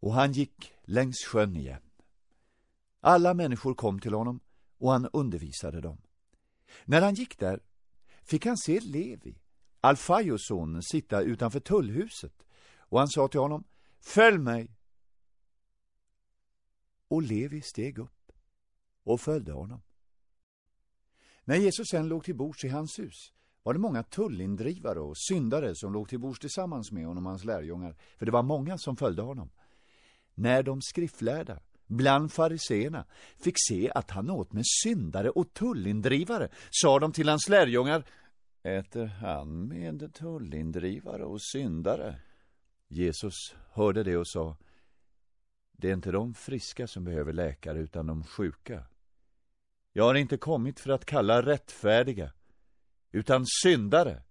och han gick längs sjön igen. Alla människor kom till honom och han undervisade dem. När han gick där fick han se Levi, Alfaios son, sitta utanför tullhuset och han sa till honom Följ mig! Och Levi steg upp och följde honom. När Jesus sen låg till bords i hans hus var det många tullindrivare och syndare som låg till bords tillsammans med honom och hans lärjungar, för det var många som följde honom. När de skriftlärda bland fariseerna fick se att han åt med syndare och tullindrivare sa de till hans lärjungar Äter han med tullindrivare och syndare? Jesus hörde det och sa Det är inte de friska som behöver läkare utan de sjuka. Jag har inte kommit för att kalla rättfärdiga utan syndare